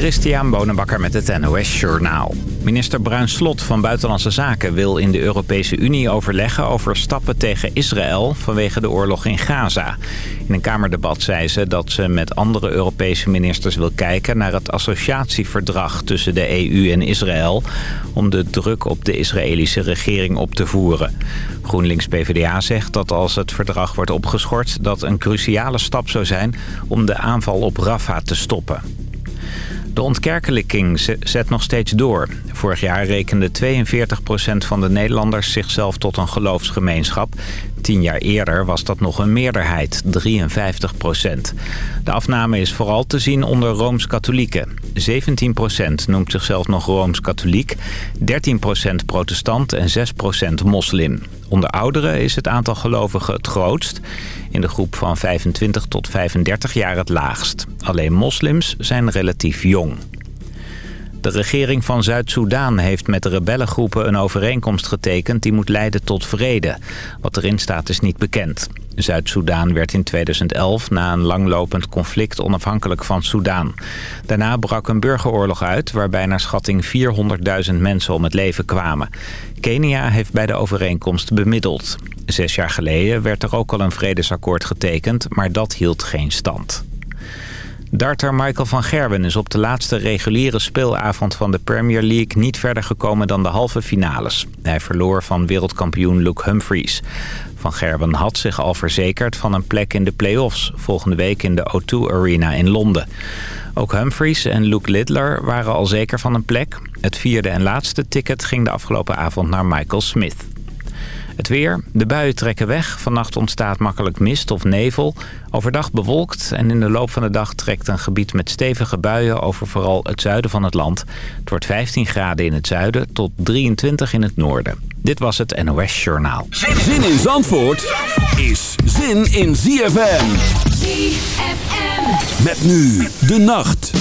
Christian Bonenbakker met het NOS Journaal. Minister Bruin Slot van Buitenlandse Zaken wil in de Europese Unie overleggen over stappen tegen Israël vanwege de oorlog in Gaza. In een Kamerdebat zei ze dat ze met andere Europese ministers wil kijken naar het associatieverdrag tussen de EU en Israël om de druk op de Israëlische regering op te voeren. GroenLinks PvdA zegt dat als het verdrag wordt opgeschort dat een cruciale stap zou zijn om de aanval op Rafah te stoppen. De ontkerkelijking zet nog steeds door. Vorig jaar rekende 42% van de Nederlanders zichzelf tot een geloofsgemeenschap. Tien jaar eerder was dat nog een meerderheid, 53%. De afname is vooral te zien onder Rooms-Katholieken. 17% noemt zichzelf nog Rooms-Katholiek, 13% protestant en 6% moslim. Onder ouderen is het aantal gelovigen het grootst. In de groep van 25 tot 35 jaar het laagst. Alleen moslims zijn relatief jong. De regering van Zuid-Soedan heeft met de rebellengroepen een overeenkomst getekend... die moet leiden tot vrede. Wat erin staat is niet bekend. Zuid-Soedan werd in 2011 na een langlopend conflict onafhankelijk van Soedan. Daarna brak een burgeroorlog uit waarbij naar schatting 400.000 mensen om het leven kwamen. Kenia heeft bij de overeenkomst bemiddeld. Zes jaar geleden werd er ook al een vredesakkoord getekend, maar dat hield geen stand. Darter Michael van Gerwen is op de laatste reguliere speelavond van de Premier League niet verder gekomen dan de halve finales. Hij verloor van wereldkampioen Luke Humphries. Van Gerwen had zich al verzekerd van een plek in de play-offs... volgende week in de O2 Arena in Londen. Ook Humphries en Luke Littler waren al zeker van een plek. Het vierde en laatste ticket ging de afgelopen avond naar Michael Smith. Het weer. De buien trekken weg. Vannacht ontstaat makkelijk mist of nevel. Overdag bewolkt en in de loop van de dag trekt een gebied met stevige buien over vooral het zuiden van het land. Het wordt 15 graden in het zuiden tot 23 in het noorden. Dit was het NOS Journaal. Zin in Zandvoort is zin in ZFM. ZFM. Met nu de nacht.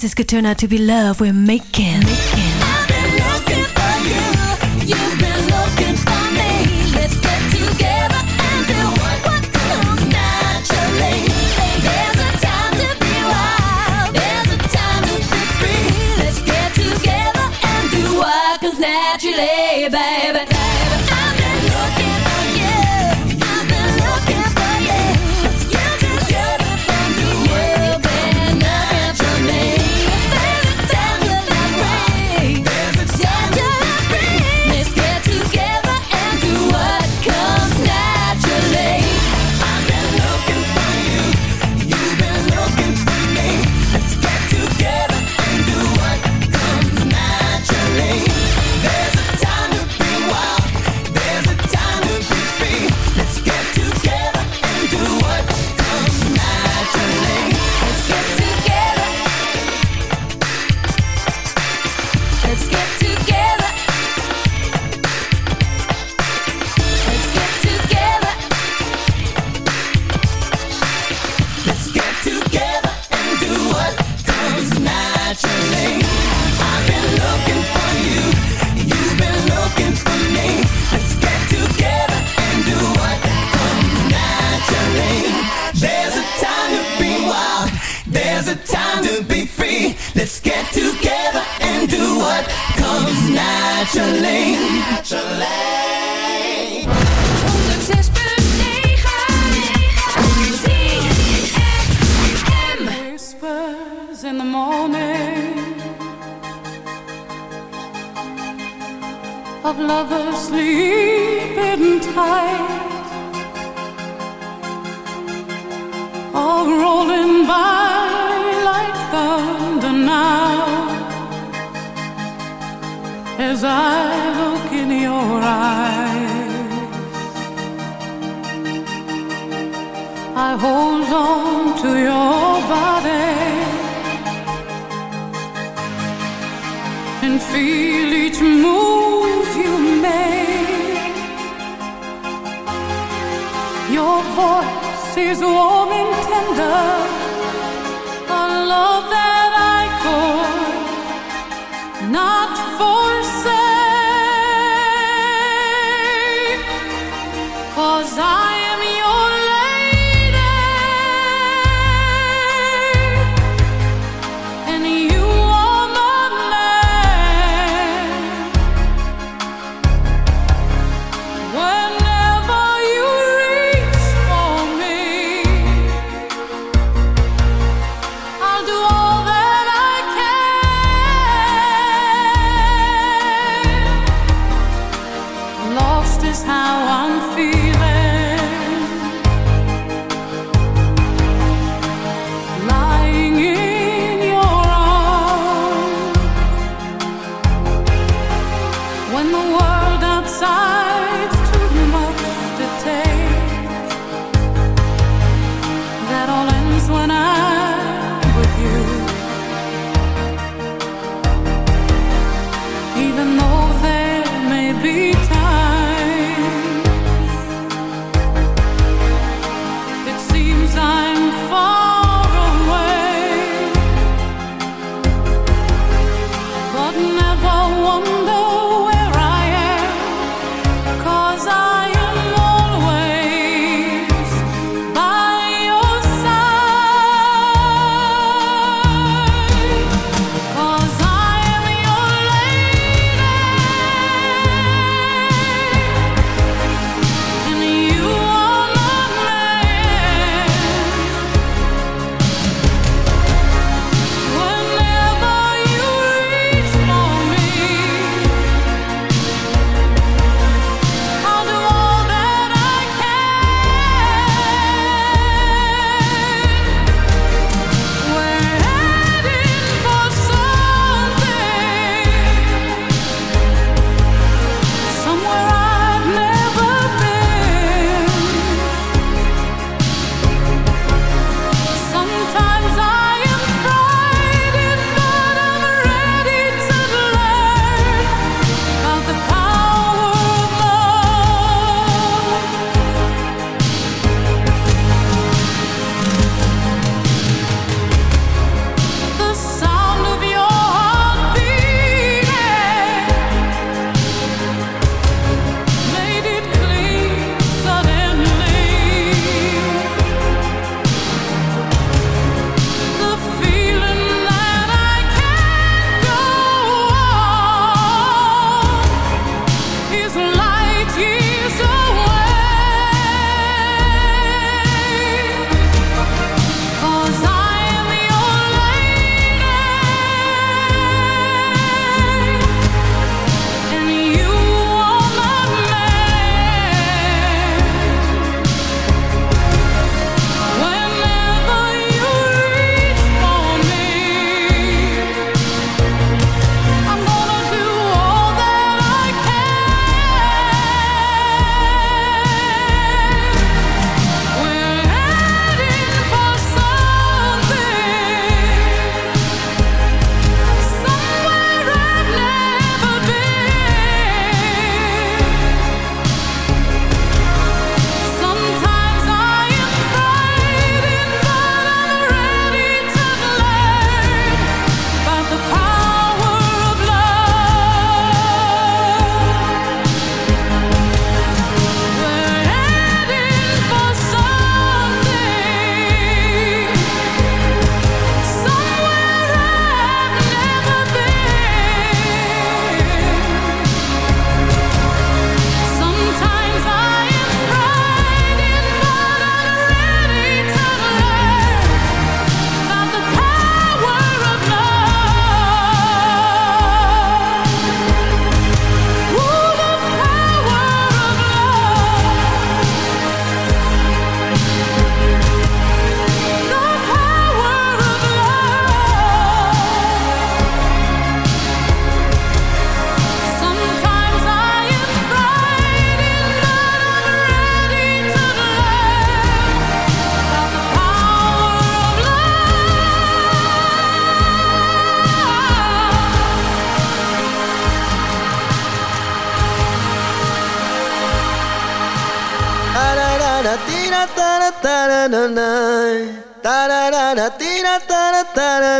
This could turn out to be love we're making. making. I've been looking for you, you've been looking for me. Let's get together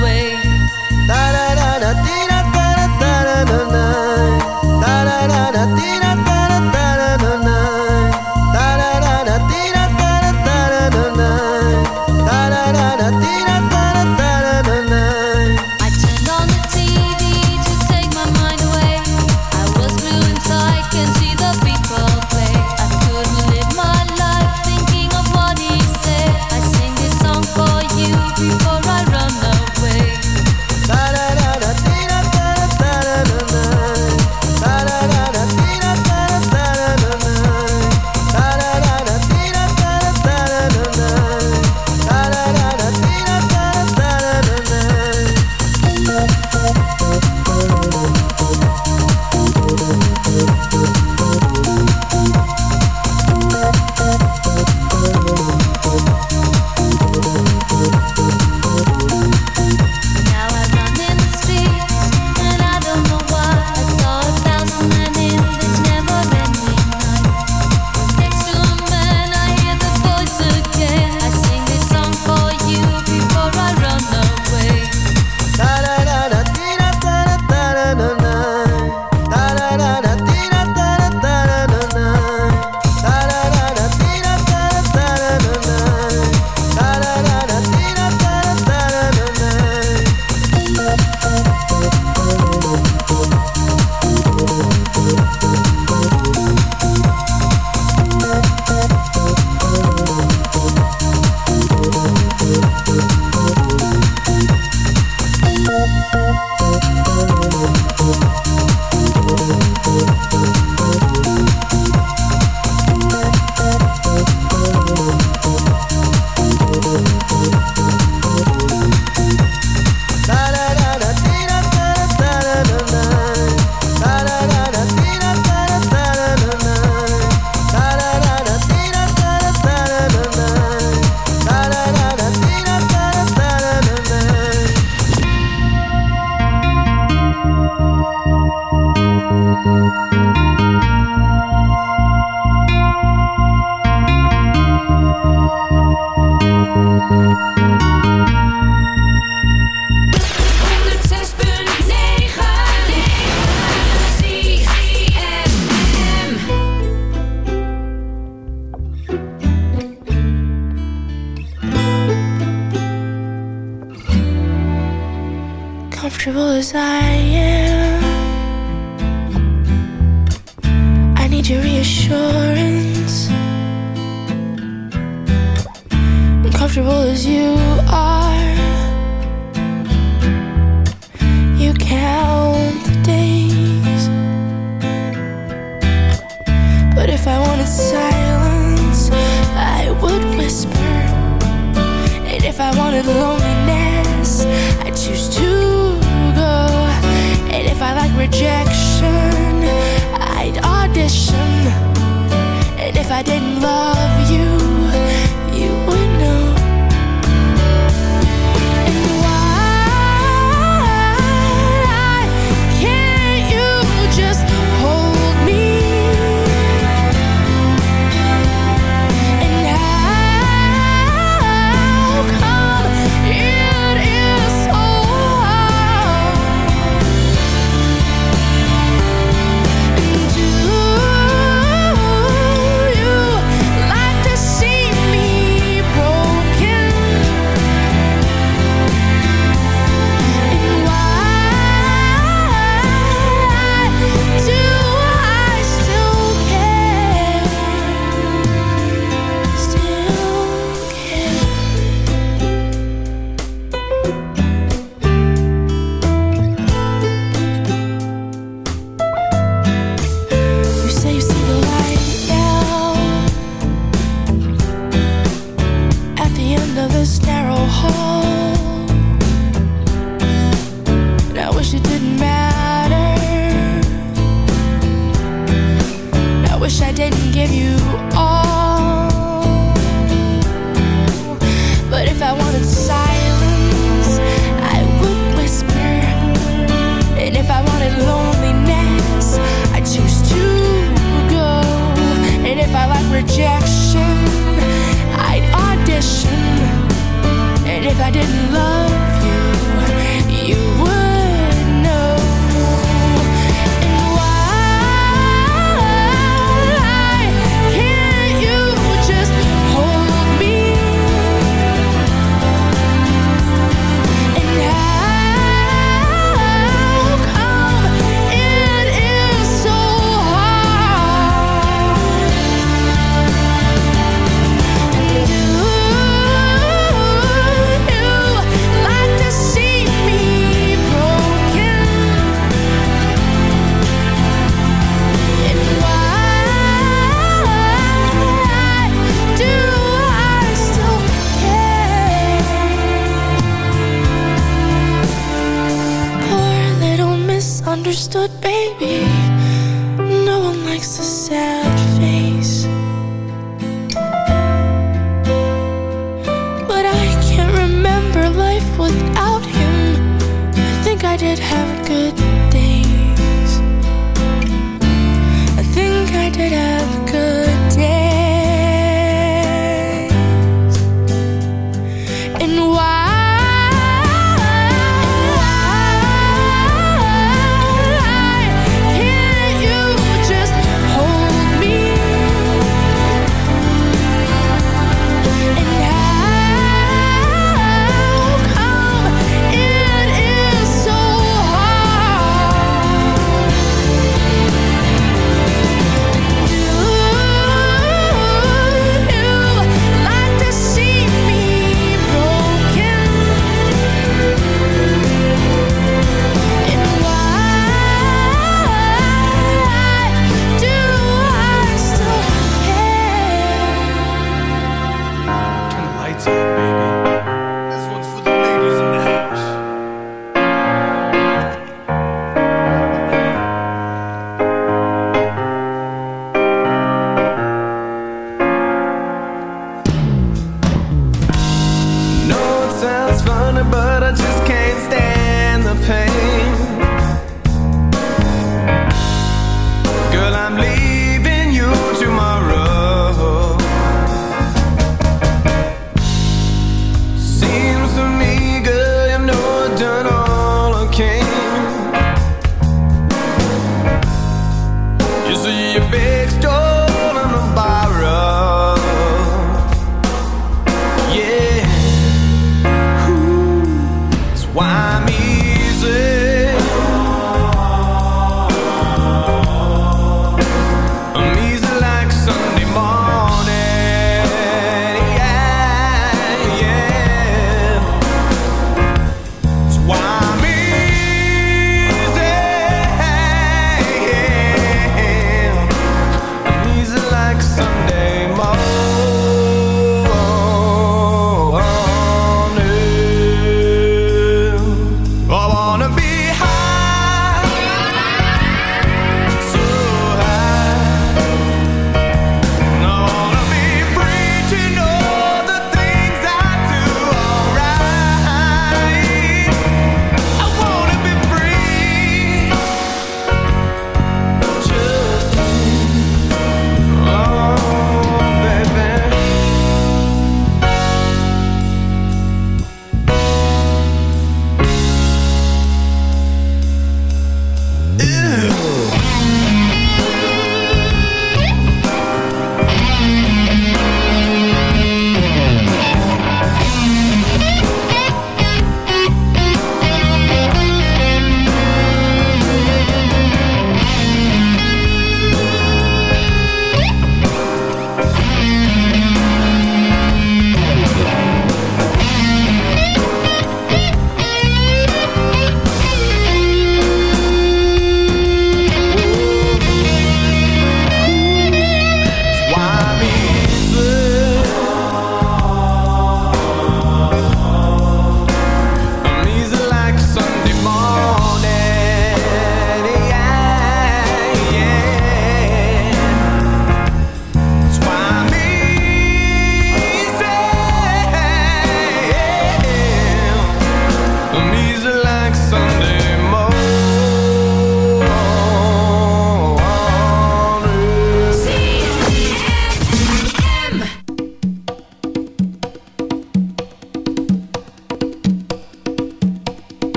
way.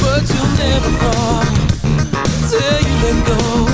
But you'll never fall till you let go.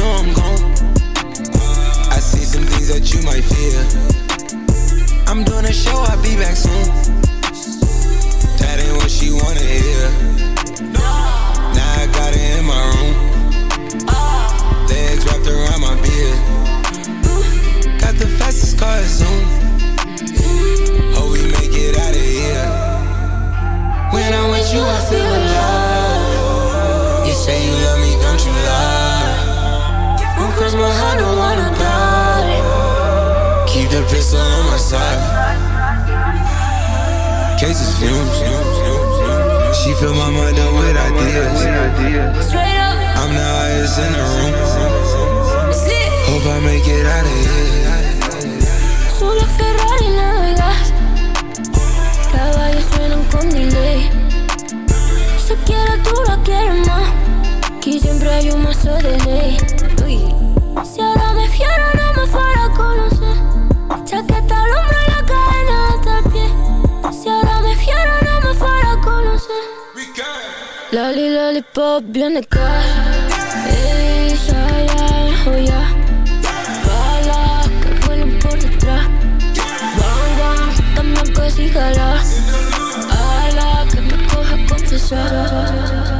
know I'm gone. I see some things that you might fear. I'm doing a show, I'll be back soon. That ain't what she wanna hear. Now I got it in my room. Legs wrapped around my beard. Got the fastest car at Zoom. Hope we make it out of here. When I'm with you, I feel alive. Cross my heart, don't wanna die. Keep the pistol on my side. Cases fumes. She fill my mind up with ideas. Straight up, I'm the highest in the room. Hope I make it out of here. Solo Ferrari navegas. Caballos suenan con delay. Si quieres tú la quieres más. Aquí siempre hay un mazo de ley. Uy. Si ahora me fiero no me fuera a conocer. Chaqueta al hombro y la cadena hasta pie. Si ahora me fiero no me fuera a conocer. Loli, lollipop, viene cash. Ey, ya, ya, oh ya. Balas que vuelan por detrás. Bang, bang, dame que. Ala, que me coja a confesar.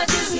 I just